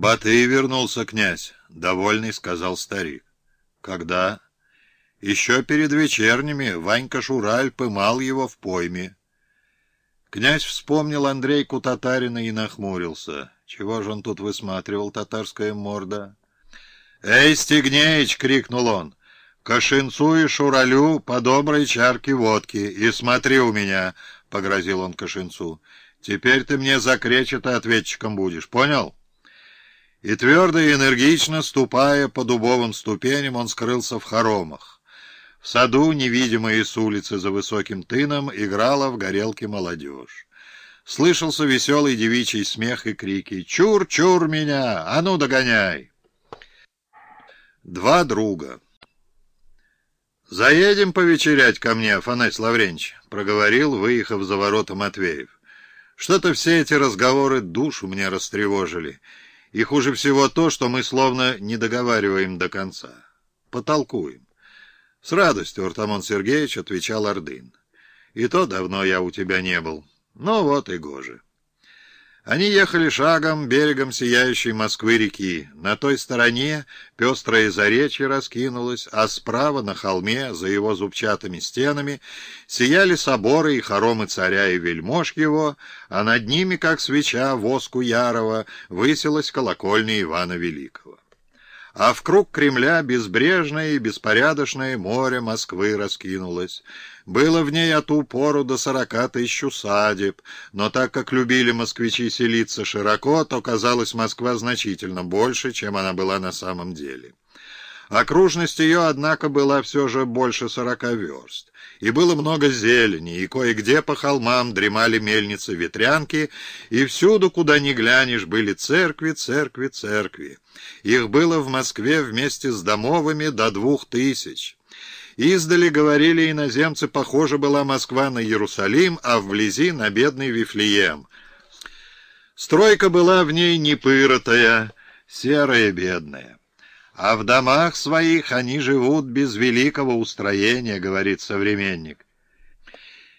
«Батый вернулся, князь», — довольный сказал старик. «Когда?» «Еще перед вечерними Ванька Шураль пымал его в пойме». Князь вспомнил Андрейку Татарина и нахмурился. Чего же он тут высматривал, татарская морда? «Эй, Стегнеич!» — крикнул он. «Кошинцу и Шуралю по доброй чарке водки. И смотри у меня!» — погрозил он Кошинцу. «Теперь ты мне за кречета ответчиком будешь, понял?» И твердо и энергично, ступая по дубовым ступеням, он скрылся в хоромах. В саду, невидимые с улицы за высоким тыном, играла в горелке молодежь. Слышался веселый девичий смех и крики «Чур, чур меня! А ну, догоняй!» Два друга. «Заедем повечерять ко мне, Афанасий Лавренч», — проговорил, выехав за ворота Матвеев. «Что-то все эти разговоры душу мне растревожили». И хуже всего то, что мы словно не договариваем до конца. Потолкуем. С радостью, Артамон Сергеевич, отвечал Ордын. И то давно я у тебя не был. Ну вот и гоже. Они ехали шагом берегом сияющей Москвы-реки. На той стороне пестрое заречье раскинулось, а справа на холме, за его зубчатыми стенами, сияли соборы и хоромы царя и вельмож его, а над ними, как свеча воску ярова, высилась колокольня Ивана Великого а в круг Кремля безбрежное и беспорядочное море Москвы раскинулось. Было в ней от ту пору до сорока тысяч усадеб, но так как любили москвичи селиться широко, то казалась Москва значительно больше, чем она была на самом деле. Окружность ее, однако, была все же больше сорока верст, и было много зелени, и кое-где по холмам дремали мельницы-ветрянки, и всюду, куда ни глянешь, были церкви, церкви, церкви. Их было в Москве вместе с домовыми до двух тысяч. Издали, говорили иноземцы, похоже была Москва на Иерусалим, а вблизи на бедный Вифлеем. Стройка была в ней непыротая, серая, бедная. А в домах своих они живут без великого устроения, говорит современник.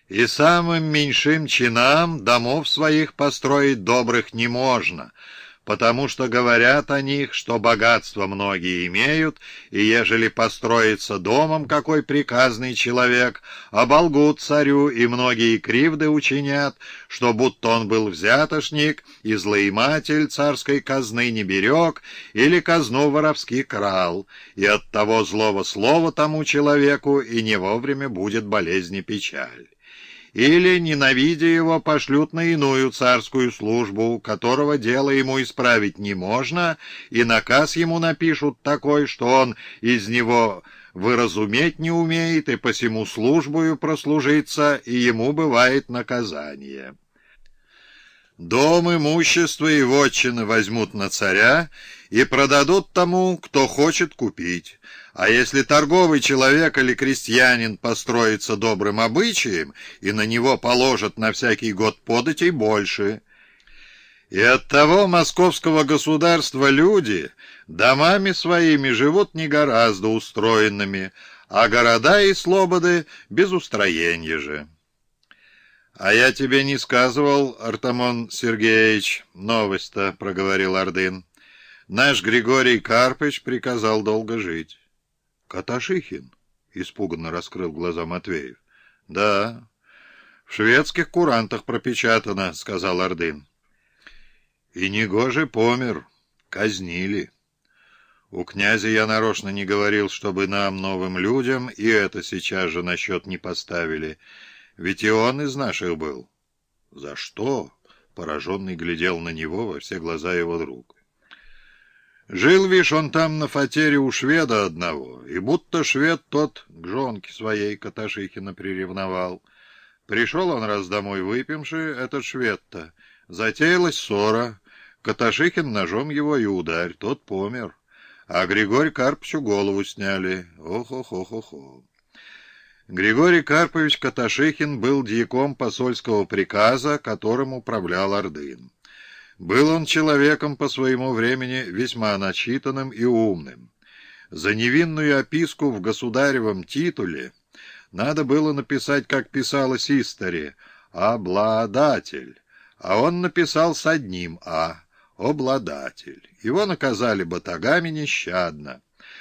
И самым меньшим чинам домов своих построить добрых не можно — потому что говорят о них, что богатство многие имеют, и ежели построится домом какой приказный человек, оболгут царю, и многие кривды учинят, что будто он был взятошник, и злоиматель царской казны не берег, или казну воровски крал, и от того злого слова тому человеку и не вовремя будет болезнь и печаль или, ненавидя его, пошлют на иную царскую службу, которого дело ему исправить не можно, и наказ ему напишут такой, что он из него выразуметь не умеет, и посему службою прослужиться, и ему бывает наказание». Дом, имущество и вотчины возьмут на царя и продадут тому, кто хочет купить. А если торговый человек или крестьянин построится добрым обычаем, и на него положат на всякий год податей больше. И от того московского государства люди домами своими живут не гораздо устроенными, а города и слободы без устроения же. «А я тебе не сказывал, Артамон Сергеевич, новость-то», — проговорил Ордын. «Наш Григорий Карпыч приказал долго жить». «Каташихин?» — испуганно раскрыл глаза Матвеев. «Да, в шведских курантах пропечатано», — сказал Ордын. «И негоже помер, казнили». У князя я нарочно не говорил, чтобы нам, новым людям, и это сейчас же на счет не поставили — ведь и он из наших был. За что? Пораженный глядел на него во все глаза его друг. Жил, вишь, он там на фатере у шведа одного, и будто швед тот к жонке своей Каташихина приревновал. Пришел он раз домой выпивши, этот швед-то. Затеялась ссора. Каташихин ножом его и ударь, тот помер. А Григорий Карпчу голову сняли. Ох-ох-ох-ох. Григорий Карпович Каташихин был дьяком посольского приказа, которым управлял Ордын. Был он человеком по своему времени весьма начитанным и умным. За невинную описку в государевом титуле надо было написать, как писалось истори, «обладатель», а он написал с одним «а», обладатель. Его наказали батагами нещадно.